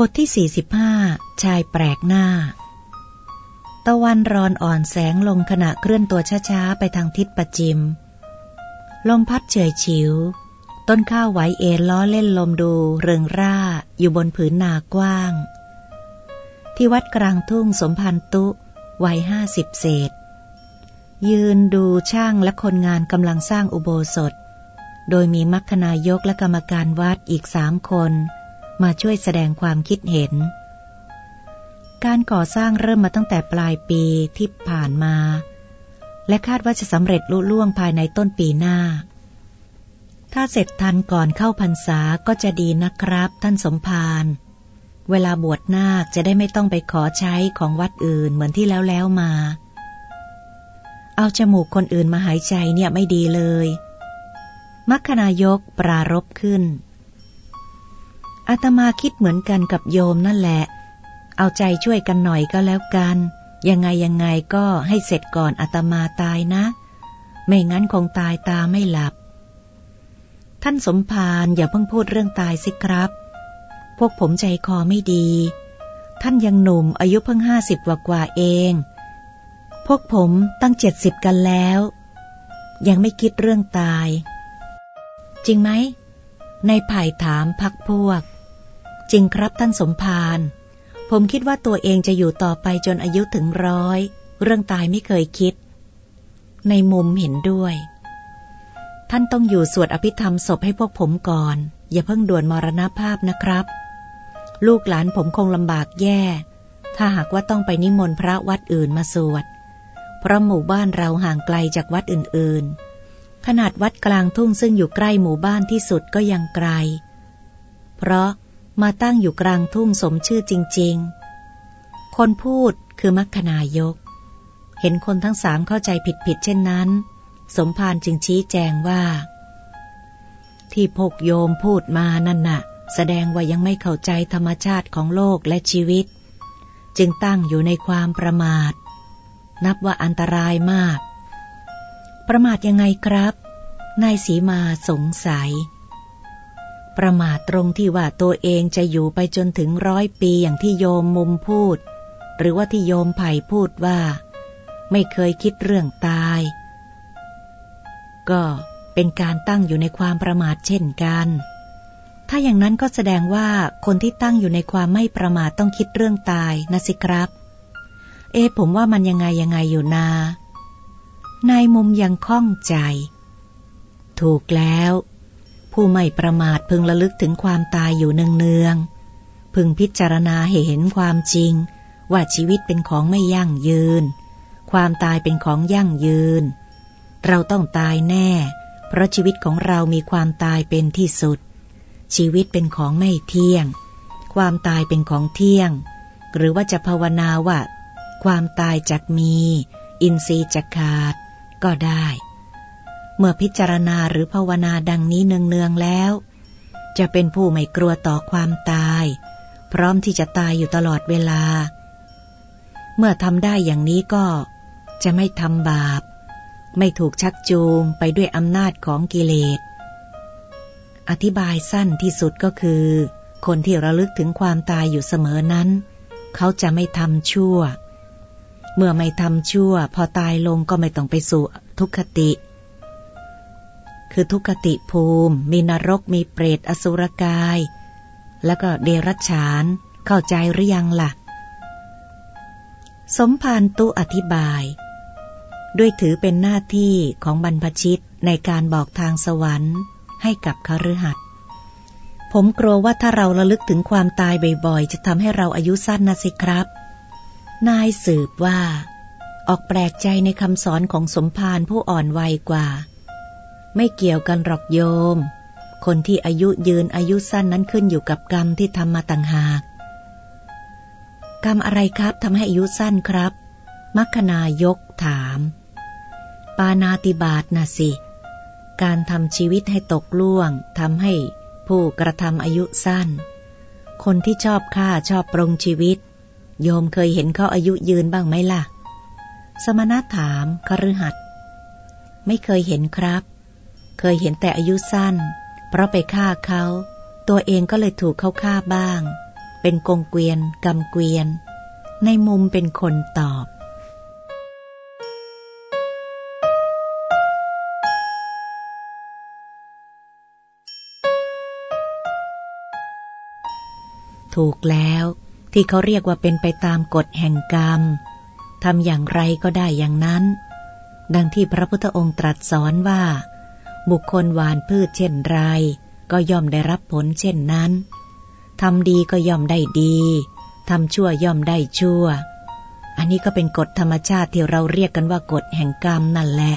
บทที่ 45 ชายแปลกหน้า ตะวันรอนอ่อนแสงลงขณะเคลื่อนตัวช้าๆ ไปทางทิศประจิม ลมพัดเฉยฉิว ต้นข้าวไหวเอ็นล้อเล่นลมดูเริงร่าอยู่บนผืนนากว้าง ที่วัดกลางทุ่งสมพันตุวัยห้าสิบเศษ ยืนดูช่างและคนงานกำลังสร้างอุโบสถ โดยมีมัคคนายกและกรรมการวัดอีกสามคน มาช่วยแสดงความคิดเห็น การก่อสร้างเริ่มมาตั้งแต่ปลายปีที่ผ่านมา และคาดว่าจะสำเร็จลุล่วงภายในต้นปีหน้า ถ้าเสร็จทันก่อนเข้าพรรษาก็จะดีนะครับ ท่านสมภารเวลาบวชนาคจะได้ไม่ต้องไปขอใช้ของวัดอื่นเหมือนที่แล้วแล้วมา เอาจมูกคนอื่นมาหายใจเนี่ยไม่ดีเลย มัคคณายกปรารบขึ้น อาตมาคิดเหมือนกันกับโยมนั่นแหละ เอาใจช่วยกันหน่อยก็แล้วกัน ยังไงยังไงก็ให้เสร็จก่อนอาตมาตายนะ ไม่งั้นคงตายตาไม่หลับ ท่านสมภารอย่าเพิ่งพูดเรื่องตายสิครับ พวกผมใจคอไม่ดี ท่านยังหนุ่มอายุเพิ่งห้าสิบกว่ากว่าเอง พวกผมตั้งเจ็ดสิบกันแล้ว ยังไม่คิดเรื่องตาย จริงไหมในไผ่ถามพักพวก จริงครับท่านสมภาร ผมคิดว่าตัวเองจะอยู่ต่อไปจนอายุถึงร้อย เรื่องตายไม่เคยคิด ในมุมเห็นด้วย ท่านต้องอยู่สวดอภิธรรมศพให้พวกผมก่อน อย่าเพิ่งด่วนมรณภาพนะครับ ลูกหลานผมคงลำบากแย่ ถ้าหากว่าต้องไปนิมนต์พระวัดอื่นมาสวด เพราะหมู่บ้านเราห่างไกลจากวัดอื่น ๆ ขนาดวัดกลางทุ่งซึ่งอยู่ใกล้หมู่บ้านที่สุดก็ยังไกล เพราะ มาตั้งอยู่กลางทุ่งสมชื่อจริง ๆ คนพูดคือมัคคณายก เห็นคนทั้งสามเข้าใจผิดๆเช่นนั้น สมภารจึงชี้แจงว่า ที่พกโยมพูดมานั่นน่ะ แสดงว่ายังไม่เข้าใจธรรมชาติของโลกและชีวิต จึงตั้งอยู่ในความประมาท นับว่าอันตรายมาก ประมาทยังไงครับนายสีมาสงสัย ประมาทตรงที่ว่าตัวเองจะอยู่ไปจนถึงร้อยปีอย่างที่โยมมุมพูด หรือว่าที่โยมไผ่พูดว่า ไม่เคยคิดเรื่องตาย ก็เป็นการตั้งอยู่ในความประมาทเช่นกัน ถ้าอย่างนั้นก็แสดงว่าคนที่ตั้งอยู่ในความไม่ประมาทต้องคิดเรื่องตายนะสิครับ เอผมว่ามันยังไงยังไงอยู่นา นายมุมยังคล่องใจ ถูกแล้ว ผู้ไม่ประมาทพึงระลึกถึงความตายอยู่เนืองๆพึงพิจารณาเห็นความจริง ว่าชีวิตเป็นของไม่ยั่งยืน ความตายเป็นของยั่งยืน เราต้องตายแน่ เพราะชีวิตของเรามีความตายเป็นที่สุด ชีวิตเป็นของไม่เที่ยง ความตายเป็นของเที่ยง หรือว่าจะภาวนาว่า ความตายจากมี อินทรีย์จะขาด ก็ได้ เมื่อพิจารณาหรือภาวนาดังนี้เนืองๆแล้ว จะเป็นผู้ไม่กลัวต่อความตาย พร้อมที่จะตายอยู่ตลอดเวลา เมื่อทำได้อย่างนี้ก็จะไม่ทำบาป ไม่ถูกชักจูงไปด้วยอำนาจของกิเลส อธิบายสั้นที่สุดก็คือ คนที่ระลึกถึงความตายอยู่เสมอนั้น เขาจะไม่ทำชั่ว เมื่อไม่ทำชั่ว พอตายลงก็ไม่ต้องไปสู่ทุกขติ คือทุกติภูมิ มีนรกมีเปรตอสุรกาย แล้วก็เดรัจฉาน เข้าใจหรือยังละ่ะ สมภารตุอธิบาย ด้วยถือเป็นหน้าที่ของบรรพชิตในการบอกทางสวรรค์ให้กับคฤหัสถ์ผมกลัวว่าถ้าเราระลึกถึงความตายบ่อยๆ จะทำให้เราอายุสั้นนะสิครับ นายสืบว่า ออกแปลกใจในคำสอนของสมภารผู้อ่อนวัยกว่า ไม่เกี่ยวกันหรอกโยม คนที่อายุยืนอายุสั้นนั้นขึ้นอยู่กับกรรมที่ทำมาต่างหาก กรรมอะไรครับทำให้อายุสั้นครับ มัคคณายกถาม ปานาติบาตนะสิ การทำชีวิตให้ตกล่วงทำให้ผู้กระทำอายุสั้น คนที่ชอบฆ่าชอบปรงชีวิต โยมเคยเห็นเขาอายุยืนบ้างไหมล่ะ สมณะถามคฤหัสไม่เคยเห็นครับ เคยเห็นแต่อายุสั้น เพราะไปฆ่าเขา ตัวเองก็เลยถูกเขาฆ่าบ้าง เป็นกงเกวียนกำเกวียน ในมุมเป็นคนตอบถูกแล้วที่เขาเรียกว่าเป็นไปตามกฎแห่งกรรมทำอย่างไรก็ได้อย่างนั้น ดังที่พระพุทธองค์ตรัสสอนว่า บุคคลหวานพืชเช่นไร ก็ย่อมได้รับผลเช่นนั้น ทำดีก็ย่อมได้ดี ทำชั่วย่อมได้ชั่ว อันนี้ก็เป็นกฎธรรมชาติที่เราเรียกกันว่ากฎแห่งกรรมนั่นแหละ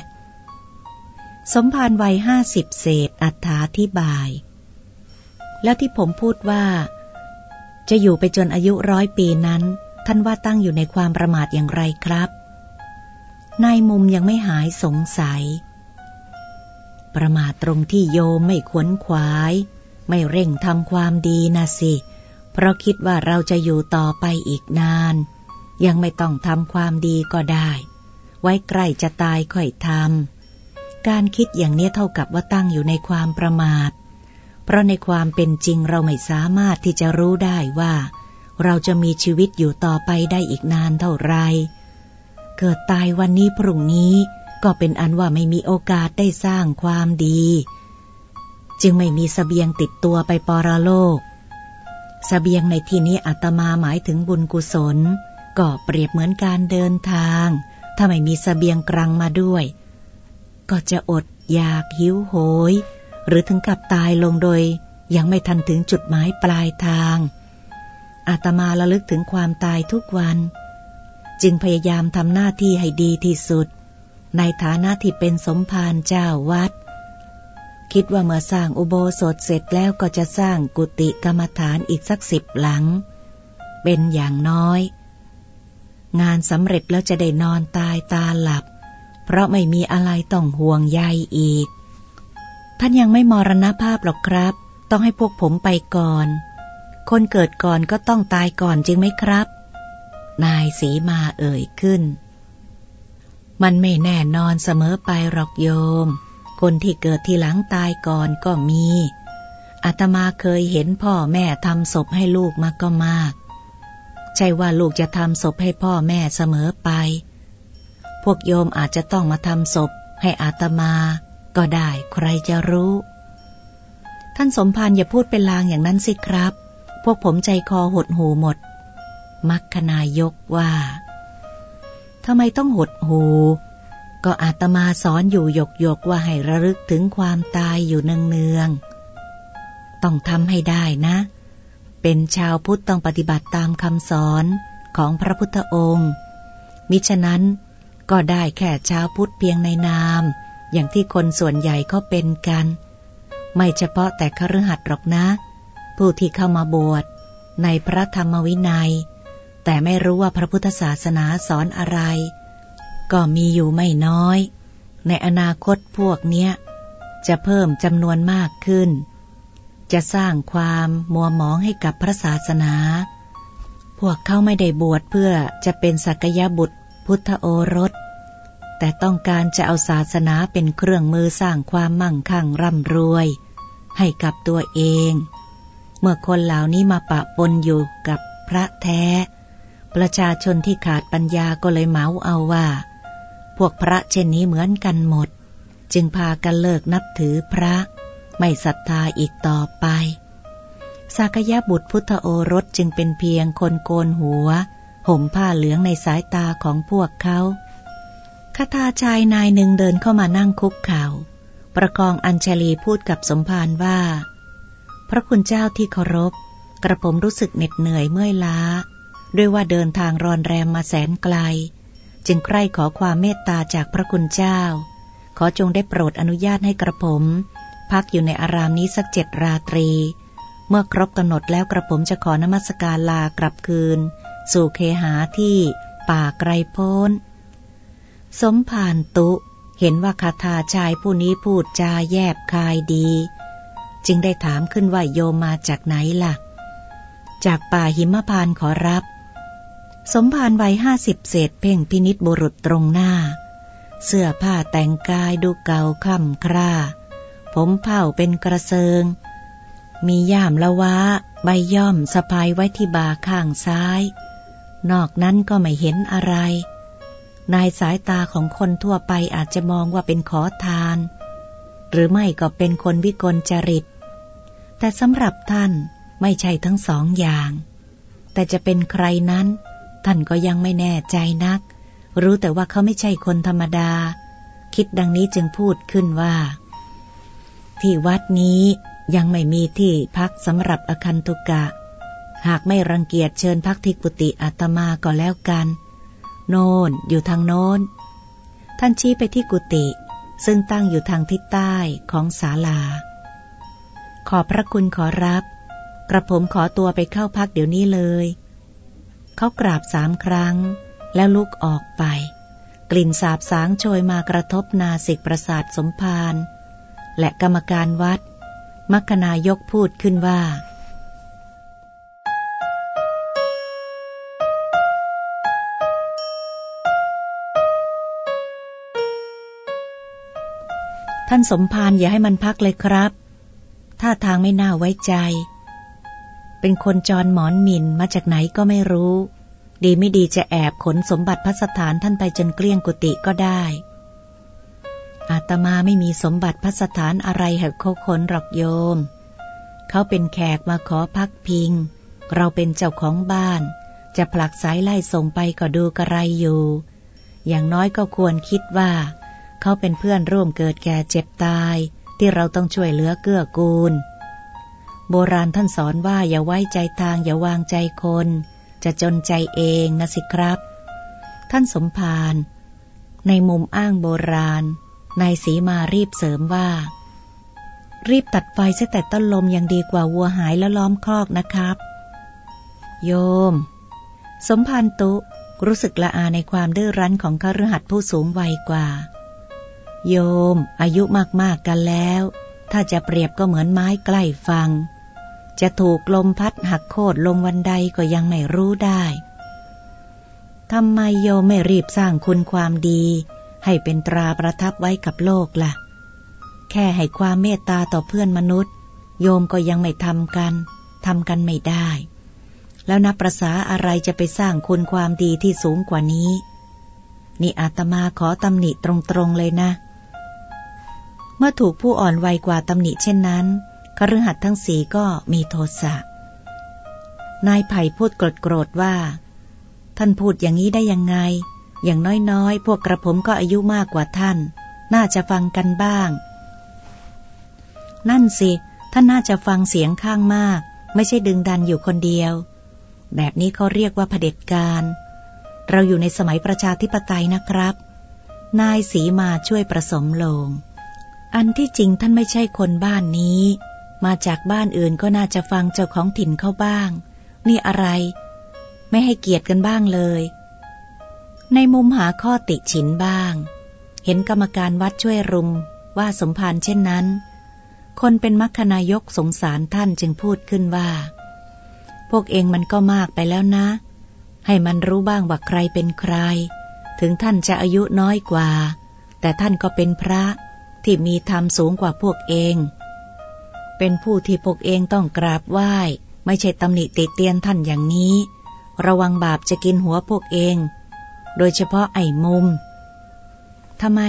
สมภารวัยห้าสิบเศษอัถาธิบาย แล้วที่ผมพูดว่า จะอยู่ไปจนอายุร้อยปีนั้น ท่านว่าตั้งอยู่ในความประมาทอย่างไรครับ นายมุมยังไม่หายสงสัย ประมาทตรงที่โยมไม่ขวนขวาย ไม่เร่งทำความดีนะสิ เพราะคิดว่าเราจะอยู่ต่อไปอีกนาน ยังไม่ต้องทำความดีก็ได้ ไว้ใกล้จะตายค่อยทำ การคิดอย่างนี้เท่ากับว่าตั้งอยู่ในความประมาท เพราะในความเป็นจริงเราไม่สามารถที่จะรู้ได้ว่า เราจะมีชีวิตอยู่ต่อไปได้อีกนานเท่าไร เกิดตายวันนี้พรุ่งนี้ ก็เป็นอันว่าไม่มีโอกาสได้สร้างความดี จึงไม่มีสเสบียงติดตัวไปปรโลกสเสบียงในที่นี้อาตมาหมายถึงบุญกุศล ก็เปรียบเหมือนการเดินทาง ถ้าไม่มีสเสบียงกรังมาด้วย ก็จะอดอยากหิวโหย หรือถึงกับตายลงโดย ยังไม่ทันถึงจุดหมายปลายทาง อาตมาระลึกถึงความตายทุกวัน จึงพยายามทำหน้าที่ให้ดีที่สุด ในฐานะที่เป็นสมภารเจ้าวัด คิดว่าเมื่อสร้างอุโบสถเสร็จแล้วก็จะสร้างกุฏิกรรมฐานอีกสักสิบหลัง เป็นอย่างน้อย งานสำเร็จแล้วจะได้นอนตายตาหลับ เพราะไม่มีอะไรต้องห่วงใยอีก ท่านยังไม่มรณภาพหรอกครับ ต้องให้พวกผมไปก่อน คนเกิดก่อนก็ต้องตายก่อนจริงไหมครับ นายสีมาเอ่ยขึ้น มันไม่แน่นอนเสมอไปหรอกโยม คนที่เกิดทีหลังตายก่อนก็มี อาตมาเคยเห็นพ่อแม่ทำศพให้ลูกมาก็มาก ใช่ว่าลูกจะทำศพให้พ่อแม่เสมอไป พวกโยมอาจจะต้องมาทำศพให้อาตมา ก็ได้ใครจะรู้ ท่านสมภารอย่าพูดเป็นลางอย่างนั้นสิครับ พวกผมใจคอหดหูหมด มักคณายกว่า ทำไมต้องหดหูก็อาตมาสอนอยู่หยกหยกว่าให้ระลึกถึงความตายอยู่เนืองๆ ต้องทำให้ได้นะ เป็นชาวพุทธต้องปฏิบัติตามคำสอนของพระพุทธองค์ มิฉะนั้นก็ได้แค่ชาวพุทธเพียงในนาม อย่างที่คนส่วนใหญ่เขาเป็นกัน ไม่เฉพาะแต่คฤหัสถ์หรอกนะ ผู้ที่เข้ามาบวชในพระธรรมวินัย แต่ไม่รู้ว่าพระพุทธศาสนาสอนอะไร ก็มีอยู่ไม่น้อย ในอนาคตพวกเนี้ย จะเพิ่มจำนวนมากขึ้น จะสร้างความมัวหมองให้กับพระศาสนา พวกเขาไม่ได้บวชเพื่อจะเป็นสักยบุตรพุทธโอรส แต่ต้องการจะเอาศาสนาเป็นเครื่องมือสร้างความมั่งคั่งร่ำรวย ให้กับตัวเอง เมื่อคนเหล่านี้มาปะปนอยู่กับพระแท้ ประชาชนที่ขาดปัญญาก็เลยเมาเอาว่า พวกพระเช่นนี้เหมือนกันหมด จึงพากันเลิกนับถือพระ ไม่ศรัทธาอีกต่อไปสากยะบุตรพุทธโอรสจึงเป็นเพียงคนโกนหัว ห่มผ้าเหลืองในสายตาของพวกเขาคาถาชายนายหนึ่งเดินเข้ามานั่งคุกเขา่า ประกองอัญชลีพูดกับสมภารว่า พระคุณเจ้าที่เคารพ กระผมรู้สึกเหน็ดเหนื่อยเมื่อยล้า ด้วยว่าเดินทางรอนแรมมาแสนไกล จึงใคร่ขอความเมตตาจากพระคุณเจ้า ขอจงได้โปรดอนุญาตให้กระผม พักอยู่ในอารามนี้สักเจ็ดราตรี เมื่อครบกำหนดแล้วกระผมจะขอนมัสการลากลับคืน สู่เคหาที่ป่าไกรโพ้น สมภารตุเห็นว่าคาถาชายผู้นี้พูดจาแยบคายดี จึงได้ถามขึ้นว่าโยมมาจากไหนล่ะ จากป่าหิมพานขอรับ สมภารวัยห้าสิบเศษเพ่งพินิษบุรุษตรงหน้า เสื้อผ้าแต่งกายดูเก่าค่ำคร่า ผมเผ่าเป็นกระเซิง มีย่ามละวะใบย่อมสะพายไว้ที่บ่าข้างซ้าย นอกนั้นก็ไม่เห็นอะไร นายสายตาของคนทั่วไปอาจจะมองว่าเป็นขอทาน หรือไม่ก็เป็นคนวิกลจริต แต่สำหรับท่านไม่ใช่ทั้งสองอย่าง แต่จะเป็นใครนั้น ท่านก็ยังไม่แน่ใจนัก รู้แต่ว่าเขาไม่ใช่คนธรรมดา คิดดังนี้จึงพูดขึ้นว่า ที่วัดนี้ยังไม่มีที่พักสำหรับอคันตุกะ หากไม่รังเกียจเชิญพักที่กุฏิอาตมาก็แล้วกัน โน่นอยู่ทางโน้น ท่านชี้ไปที่กุฏิซึ่งตั้งอยู่ทางทิศใต้ของศาลา ขอพระคุณขอรับ กระผมขอตัวไปเข้าพักเดี๋ยวนี้เลย เขากราบสามครั้ง แล้วลุกออกไป กลิ่นสาบสางโชยมากระทบนาสิกประสาทสมภารและกรรมการวัด มัคคณายกพูดขึ้นว่า ท่านสมภารอย่าให้มันพักเลยครับ ท่าทางไม่น่าไว้ใจ เป็นคนจรหมอนหมินมาจากไหนก็ไม่รู้ ดีไม่ดีจะแอบขนสมบัติพัสถานท่านไปจนเกลี้ยงกุฏิก็ได้ อาตมาไม่มีสมบัติพัสถานอะไรแหกโคขนหรอกโยม เขาเป็นแขกมาขอพักพิง เราเป็นเจ้าของบ้าน จะผลักสายไล่ส่งไปก็ดูกระไรอยู่ อย่างน้อยก็ควรคิดว่า เขาเป็นเพื่อนร่วมเกิดแก่เจ็บตาย ที่เราต้องช่วยเหลือเกื้อกูล โบราณท่านสอนว่าอย่าไว้ใจทางอย่าวางใจคน จะจนใจเองนะสิครับ ท่านสมภารในมุมอ้างโบราณนายสีมารีบเสริมว่า รีบตัดไฟเสียแต่ต้นลมยังดีกว่าวัวหายแล้วล้อมคอกนะครับ โยม สมภารตุ รู้สึกละอาในความดื้อรั้นของคฤหัสผู้สูงวัยกว่า โยม อายุมากๆกันแล้ว ถ้าจะเปรียบก็เหมือนไม้ใกล้ฟัง จะถูกลมพัดหักโคตรลงวันใดก็ยังไม่รู้ได้ทำไมโยมไม่รีบสร้างคุณความดี ให้เป็นตราประทับไว้กับโลกละ่ะ แค่ให้ความเมตตาต่อเพื่อนมนุษย์ โยมก็ยังไม่ทำกันทำกันไม่ได้ แล้วนับประษาอะไรจะไปสร้างคุณความดีที่สูงกว่านี้ นี่อาตมาขอตำหนิตรงๆเลยนะ เมื่อถูกผู้อ่อนวัยกว่าตำหนิเช่นนั้น คฤหัสถ์ทั้งสีก็มีโทสะ นายไผ่พูดโกรธๆว่า ท่านพูดอย่างนี้ได้ยังไง อย่างน้อยๆ พวกกระผมก็อายุมากกว่าท่าน น่าจะฟังกันบ้าง นั่นสิ ท่านน่าจะฟังเสียงข้างมาก ไม่ใช่ดึงดันอยู่คนเดียว แบบนี้เขาเรียกว่าเผด็จการ เราอยู่ในสมัยประชาธิปไตยนะครับ นายสีมาช่วยประสมลง อันที่จริงท่านไม่ใช่คนบ้านนี้ มาจากบ้านอื่นก็น่าจะฟังเจ้าของถิ่นเข้าบ้าง นี่อะไร ไม่ให้เกียรติกันบ้างเลย ในมุมหาข้อติฉินบ้าง เห็นกรรมการวัดช่วยรุม ว่าสมภารเช่นนั้น คนเป็นมัคคณายกสงสารท่านจึงพูดขึ้นว่า พวกเองมันก็มากไปแล้วนะ ให้มันรู้บ้างว่าใครเป็นใคร ถึงท่านจะอายุน้อยกว่า แต่ท่านก็เป็นพระที่มีธรรมสูงกว่าพวกเอง เป็นผู้ที่พวกเองต้องกราบไหว้ ไม่ใช่ตำหนิติเตียนท่านอย่างนี้ ระวังบาปจะกินหัวพวกเอง โดยเฉพาะไอ้มุมทำไม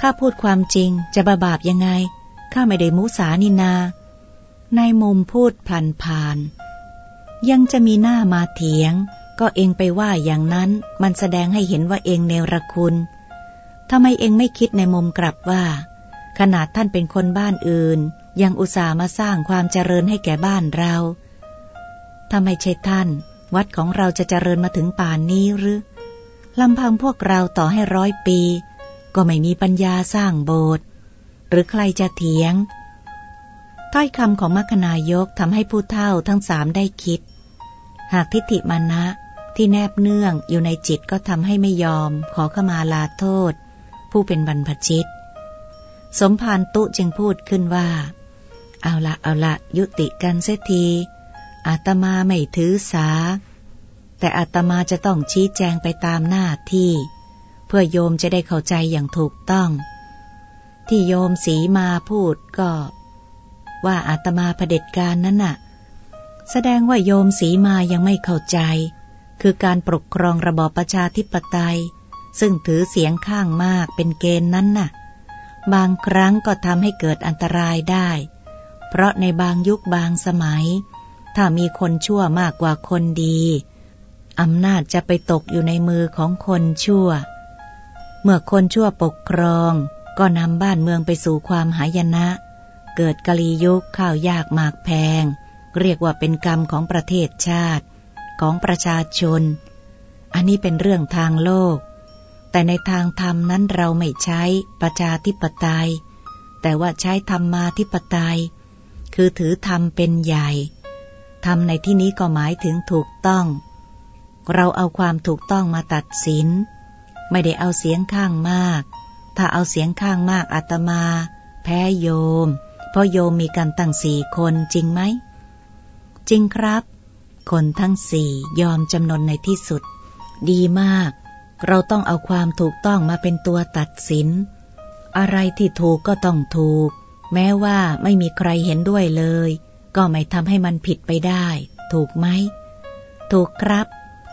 ข้าพูดความจริงจะบาบาปยังไงข้าไม่ได้มุสานินาในมุมพูดผ่านผ่านยังจะมีหน้ามาเถียง ก็เองไปว่าอย่างนั้นมันแสดงให้เห็นว่าเองเนรคุณทำไมเองไม่คิดในมุมกลับว่า ขนาดท่านเป็นคนบ้านอื่น ยังอุตส่าห์มาสร้างความเจริญให้แก่บ้านเราทำไมใช่ท่าน วัดของเราจะเจริญมาถึงป่านนี้หรือลำพังพวกเราต่อให้ร้อยปี ก็ไม่มีปัญญาสร้างโบสถ์หรือใครจะเถียง ถ้อยคำของมัคคายกทำให้ผู้เฒ่าทั้งสามได้คิด หากทิฏฐิมานะที่แนบเนื่องอยู่ในจิตก็ทำให้ไม่ยอม ขอขมาลาโทษ ผู้เป็นบรรพชิต สมภารตุจึงพูดขึ้นว่า เอาละเอาละยุติกันเสียที อาตมาไม่ถือสา แต่อาตมาจะต้องชี้แจงไปตามหน้าที่ เพื่อโยมจะได้เข้าใจอย่างถูกต้อง ที่โยมสีมาพูดก็ ว่าอาตมาเผด็จการนั้นน่ะ แสดงว่าโยมสีมายังไม่เข้าใจ คือการปกครองระบอบประชาธิปไตย ซึ่งถือเสียงข้างมากเป็นเกณฑ์นั้นน่ะ บางครั้งก็ทำให้เกิดอันตรายได้ เพราะในบางยุคบางสมัย ถ้ามีคนชั่วมากกว่าคนดีอำนาจจะไปตกอยู่ในมือของคนชั่ว เมื่อคนชั่วปกครอง ก็นำบ้านเมืองไปสู่ความหายนะ เกิดกะลียุคข้าวยากหมากแพง เรียกว่าเป็นกรรมของประเทศชาติ ของประชาชน อันนี้เป็นเรื่องทางโลก แต่ในทางธรรมนั้นเราไม่ใช้ประชาธิปไตย แต่ว่าใช้ธรรมมาธิปไตย คือถือธรรมเป็นใหญ่ ธรรมในที่นี้ก็หมายถึงถูกต้อง เราเอาความถูกต้องมาตัดสิน ไม่ได้เอาเสียงข้างมาก ถ้าเอาเสียงข้างมากอาตมา แพ้โยม เพราะโยมมีกันตั้งสี่คนจริงไหม จริงครับ คนทั้งสี่ยอมจำนนในที่สุด ดีมาก เราต้องเอาความถูกต้องมาเป็นตัวตัดสิน อะไรที่ถูกก็ต้องถูก แม้ว่าไม่มีใครเห็นด้วยเลย ก็ไม่ทำให้มันผิดไปได้ ถูกไหม ถูกครับ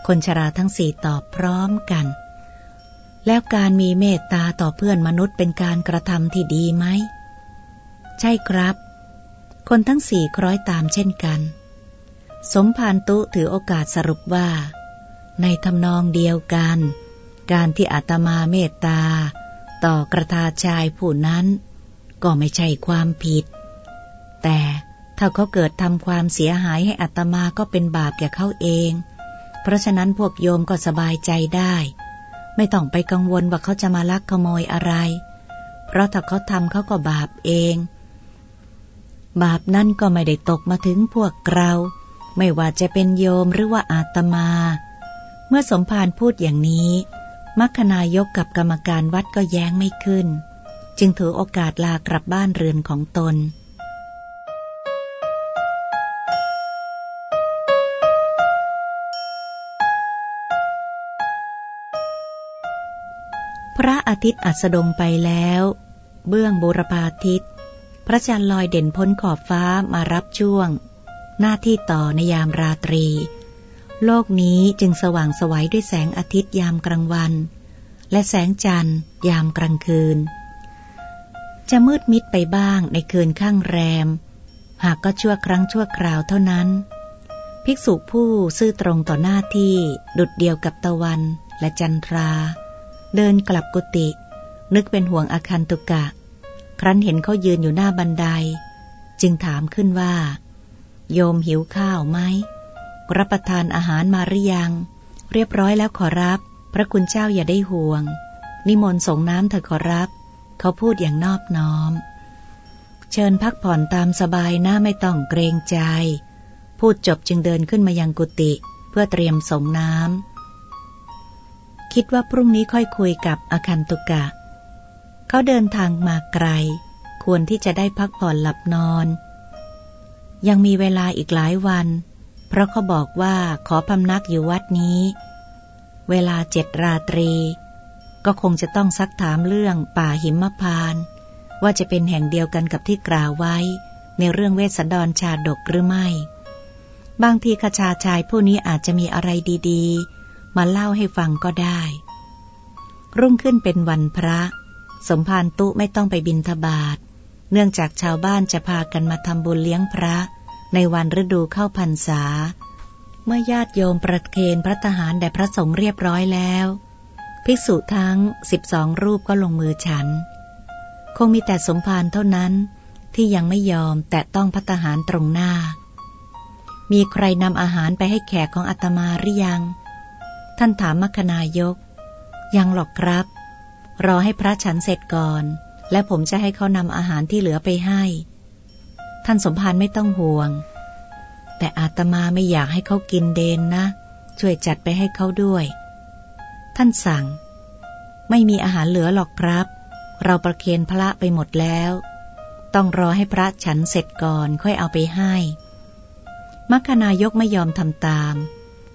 คนชราทั้งสี่ตอบพร้อมกัน แล้วการมีเมตตาต่อเพื่อนมนุษย์เป็นการกระทำที่ดีไหม ใช่ครับ คนทั้งสี่คล้อยตามเช่นกัน สมภารตุถือโอกาสสรุปว่า ในทำนองเดียวกัน การที่อาตมาเมตตา ต่อกระทาชายผู้นั้น ก็ไม่ใช่ความผิด แต่ถ้าเขาเกิดทำความเสียหายให้อัตมาก็เป็นบาปแก่เขาเอง เพราะฉะนั้นพวกโยมก็สบายใจได้ ไม่ต้องไปกังวลว่าเขาจะมาลักขโมยอะไร เพราะถ้าเขาทำเขาก็บาปเอง บาปนั่นก็ไม่ได้ตกมาถึงพวกเรา ไม่ว่าจะเป็นโยมหรือว่าอาตมา เมื่อสมภารพูดอย่างนี้มัคคนายกกับกรรมการวัดก็แย้งไม่ขึ้น จึงถือโอกาสลากลับบ้านเรือนของตน พระอาทิตย์อัสดงไปแล้ว เบื้องบุรพาทิตย์ พระจันทร์ลอยเด่นพ้นขอบฟ้ามารับช่วง หน้าที่ต่อในยามราตรี โลกนี้จึงสว่างสวัยด้วยแสงอาทิตย์ยามกลางวัน และแสงจันทร์ยามกลางคืน จะมืดมิดไปบ้างในคืนข้างแรม หากก็ชั่วครั้งชั่วคราวเท่านั้น ภิกษุผู้ซื่อตรงต่อหน้าที่ดุดเดียวกับตะวันและจันทรา เดินกลับกุฏินึกเป็นห่วงอาคันตุกะ ครั้นเห็นเขายืนอยู่หน้าบันได จึงถามขึ้นว่า โยมหิวข้าวไหมรับประทานอาหารมาหรือยัง เรียบร้อยแล้วขอรับ พระคุณเจ้าอย่าได้ห่วง นิมนต์ส่งน้ำเถอะขอรับ เขาพูดอย่างนอบน้อม เชิญพักผ่อนตามสบายหน้าไม่ต้องเกรงใจ พูดจบจึงเดินขึ้นมายังกุฏิเพื่อเตรียมส่งน้ำคิดว่าพรุ่งนี้ค่อยคุยกับอาคันตุกะ เขาเดินทางมาไกล ควรที่จะได้พักผ่อนหลับนอน ยังมีเวลาอีกหลายวัน เพราะเขาบอกว่าขอพำนักอยู่วัดนี้ เวลาเจ็ดราตรี ก็คงจะต้องซักถามเรื่องป่าหิมพาน ว่าจะเป็นแห่งเดียวกันกับที่กล่าวไว้ ในเรื่องเวสสันดรชาดกหรือไม่ บางทีขชาชายผู้นี้อาจจะมีอะไรดีๆ มาเล่าให้ฟังก็ได้ รุ่งขึ้นเป็นวันพระ สมภารตุไม่ต้องไปบินทบาท เนื่องจากชาวบ้านจะพากันมาทำบุญเลี้ยงพระ ในวันฤดูเข้าพรรษา เมื่อญาติโยมประเคนพระทหารแด่พระสงฆ์เรียบร้อยแล้ว ภิกษุทั้งสิบสองรูปก็ลงมือฉัน คงมีแต่สมภารเท่านั้นที่ยังไม่ยอมแต่ต้องพัตหารตรงหน้า มีใครนำอาหารไปให้แขกของอาตมาหรือยัง ท่านถามมัคนายก ยังหรอกครับ รอให้พระฉันเสร็จก่อน และผมจะให้เขานำอาหารที่เหลือไปให้ ท่านสมภารไม่ต้องห่วง แต่อาตมาไม่อยากให้เขากินเดนนะ ช่วยจัดไปให้เขาด้วย ท่านสั่ง ไม่มีอาหารเหลือหรอกครับ เราประเคนพระไปหมดแล้ว ต้องรอให้พระฉันเสร็จก่อนค่อยเอาไปให้มัคคายกไม่ยอมทำตาม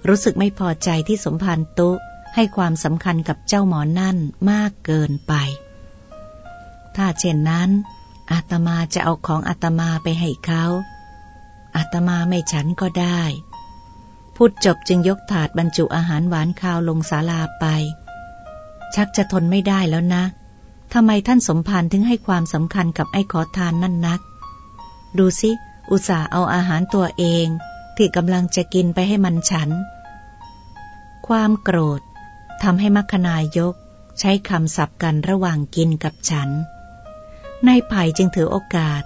รู้สึกไม่พอใจที่สมภารตุให้ความสำคัญกับเจ้าหมอนั่นมากเกินไป ถ้าเช่นนั้น อาตมาจะเอาของอาตมาไปให้เขา อาตมาไม่ฉันก็ได้ พูดจบจึงยกถาดบรรจุอาหารหวานข้าวลงศาลาไป ชักจะทนไม่ได้แล้วนะทำไมท่านสมภารถึงให้ความสำคัญกับไอ้ขอทานนั่นนัก ดูสิอุตส่าห์เอาอาหารตัวเอง ที่กำลังจะกินไปให้มันฉัน ความโกรธทำให้มัคคณายก ใช้คำศัพท์กันระหว่างกินกับฉันนายไผ่จึงถือโอกาส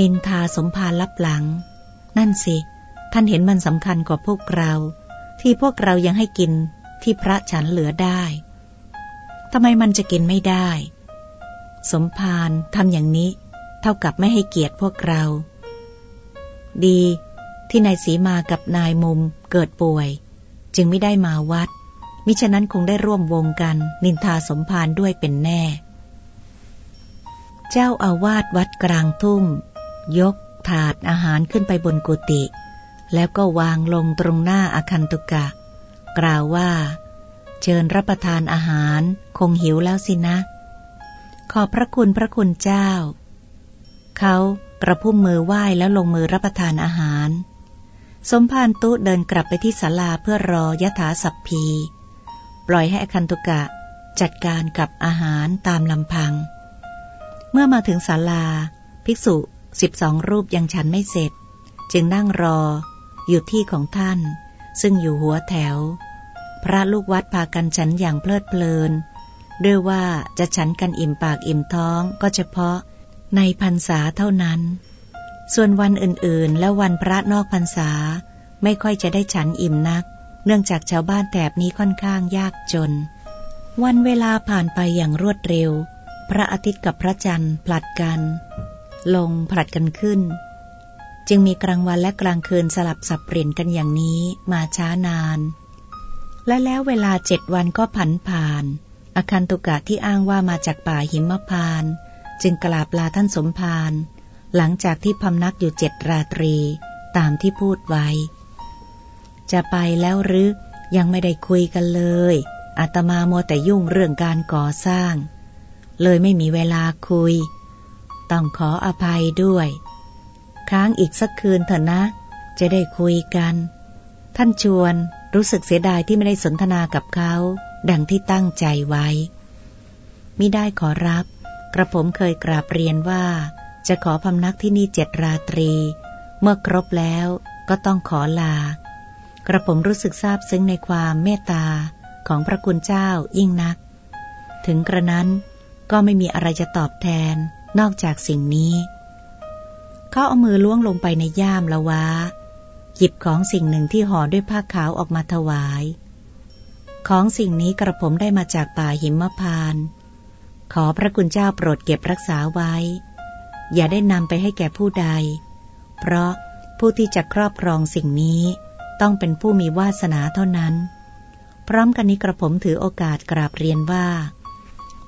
นินทาสมภารลับหลัง นั่นสิ ท่านเห็นมันสำคัญกว่าพวกเรา ที่พวกเรายังให้กินที่พระฉันเหลือได้ทำไมมันจะกินไม่ได้ สมภารทำอย่างนี้ เท่ากับไม่ให้เกียรติพวกเรา ดีที่นายสีมากับนายมุมเกิดป่วย จึงไม่ได้มาวัด มิฉะนั้นคงได้ร่วมวงกันนินทาสมภารด้วยเป็นแน่ เจ้าอาวาสวัดกลางทุ่ง ยกถาดอาหารขึ้นไปบนกุฏิ แล้วก็วางลงตรงหน้าอาคันตุกะ กล่าวว่า เชิญรับประทานอาหารคงหิวแล้วสินะ ขอบพระคุณพระคุณเจ้า เขากระพุ่มมือไหว้แล้วลงมือรับประทานอาหาร สมภารตุเดินกลับไปที่ศาลาเพื่อรอยถาสัพพี ปล่อยให้อคันตุกะจัดการกับอาหารตามลำพัง เมื่อมาถึงศาลา ภิกษุสิบสองรูปยังฉันไม่เสร็จ จึงนั่งรอ อยู่ที่ของท่าน ซึ่งอยู่หัวแถว พระลูกวัดพากันฉันอย่างเพลิดเพลิน ด้วยว่าจะฉันกันอิ่มปากอิ่มท้องก็เฉพาะในพรรษาเท่านั้น ส่วนวันอื่นๆ และวันพระนอกพรรษาไม่ค่อยจะได้ฉันอิ่มนัก เนื่องจากชาวบ้านแถบนี้ค่อนข้างยากจน วันเวลาผ่านไปอย่างรวดเร็ว พระอาทิตย์กับพระจันทร์ผลัดกัน ลงผลัดกันขึ้น จึงมีกลางวันและกลางคืนสลับสับเปลี่ยนกันอย่างนี้มาช้านาน และแล้วเวลาเจ็ดวันก็ผันผ่าน อาคันตุกะที่อ้างว่ามาจากป่าหิมพาน จึงกราบลาท่านสมภารหลังจากที่พำนักอยู่เจ็ดราตรีตามที่พูดไว้ จะไปแล้วหรือยังไม่ได้คุยกันเลยอาตมาโมแต่ยุ่งเรื่องการก่อสร้าง เลยไม่มีเวลาคุย ต้องขออภัยด้วย ค้างอีกสักคืนเถอะนะ จะได้คุยกัน ท่านชวนรู้สึกเสียดายที่ไม่ได้สนทนากับเขา ดังที่ตั้งใจไว้ มิได้ขอรับ กระผมเคยกราบเรียนว่า จะขอพำนักที่นี่เจ็ดราตรี เมื่อครบแล้วก็ต้องขอลา กระผมรู้สึกซาบซึ้งในความเมตตาของพระคุณเจ้ายิ่งนัก ถึงกระนั้นก็ไม่มีอะไรจะตอบแทนนอกจากสิ่งนี้ เขาเอามือล้วงลงไปในย่ามละวะหยิบของสิ่งหนึ่งที่ห่อด้วยผ้าขาวออกมาถวาย ของสิ่งนี้กระผมได้มาจากป่าหิมพาน ขอพระคุณเจ้าโปรดเก็บรักษาไว้ อย่าได้นำไปให้แก่ผู้ใด เพราะผู้ที่จะครอบครองสิ่งนี้ต้องเป็นผู้มีวาสนาเท่านั้น พร้อมกันนี้กระผมถือโอกาสกราบเรียนว่า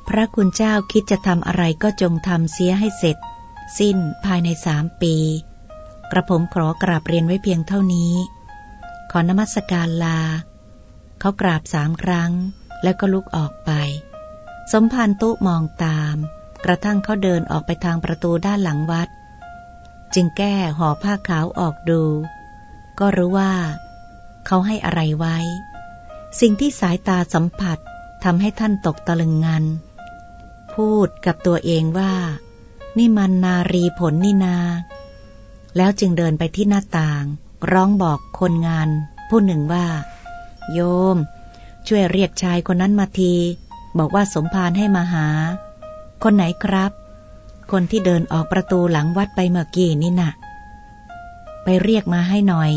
พระคุณเจ้าคิดจะทำอะไรก็จงทำเสียให้เสร็จ สิ้นภายในสามปี กระผมขอกราบเรียนไว้เพียงเท่านี้ ขอนมัสการลา เขากราบสามครั้งแล้วก็ลุกออกไป สมภารตุมองตาม กระทั่งเขาเดินออกไปทางประตูด้านหลังวัด จึงแก้ห่อผ้าขาวออกดู ก็รู้ว่า เขาให้อะไรไว้ สิ่งที่สายตาสัมผัสทำให้ท่านตกตะลึงงัน พูดกับตัวเองว่า นี่มันนารีผลนี่นา แล้วจึงเดินไปที่หน้าต่าง ร้องบอกคนงาน ผู้หนึ่งว่า โยม ช่วยเรียกชายคนนั้นมาที บอกว่าสมภารให้มาหา คนไหนครับ คนที่เดินออกประตูหลังวัดไปเมื่อกี้นี่นะ่ะ ไปเรียกมาให้หน่อย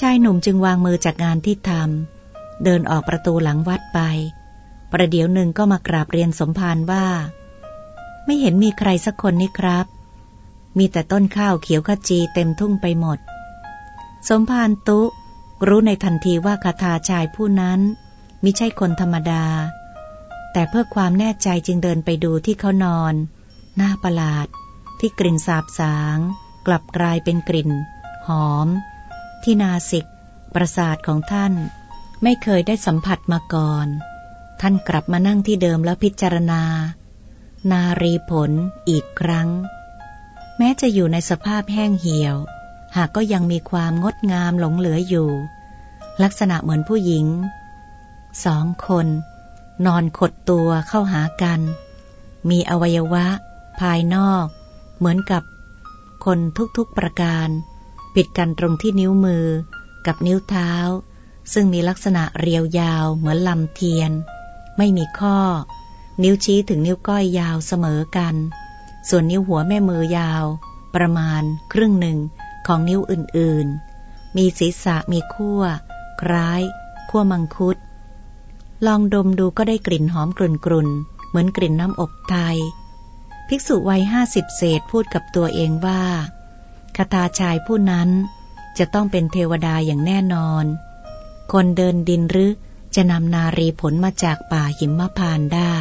ชายหนุ่มจึงวางมือจากงานที่ทำเดินออกประตูหลังวัดไป ประเดี๋ยวหนึ่งก็มากราบเรียนสมภารว่า ไม่เห็นมีใครสักคนนี่ครับ มีแต่ต้นข้าวเขียวขจีเต็มทุ่งไปหมด สมภารตุ รู้ในทันทีว่าคาถาชายผู้นั้นมิใช่คนธรรมดา แต่เพื่อความแน่ใจจึงเดินไปดูที่เขานอน หน้าประหลาด ที่กลิ่นสาบสาง กลับกลายเป็นกลิ่น หอม ที่นาสิก ประสาทของท่าน ไม่เคยได้สัมผัสมาก่อน ท่านกลับมานั่งที่เดิมแล้วพิจารณา นารีผลอีกครั้ง แม้จะอยู่ในสภาพแห้งเหี่ยว หากก็ยังมีความงดงามหลงเหลืออยู่ ลักษณะเหมือนผู้หญิงสองคน นอนขดตัวเข้าหากัน มีอวัยวะ ภายนอก เหมือนกับ คนทุกๆประการ ปิดกันตรงที่นิ้วมือ กับนิ้วเท้า ซึ่งมีลักษณะเรียวยาวเหมือนลำเทียน ไม่มีข้อ นิ้วชี้ถึงนิ้วก้อยยาวเสมอกัน ส่วนนิ้วหัวแม่มือยาว ประมาณครึ่งหนึ่งของนิ้วอื่นๆ มีศีรษะมีขั้วคล้ายขั้วมังคุด ลองดมดูก็ได้กลิ่นหอมกลุ่นๆ เหมือนกลิ่นน้ำอบไทย ภิกษุวัยห้าสิบเศษพูดกับตัวเองว่าคาถาชายผู้นั้นจะต้องเป็นเทวดาอย่างแน่นอน คนเดินดินหรือจะนำนารีผลมาจากป่าหิมพานได้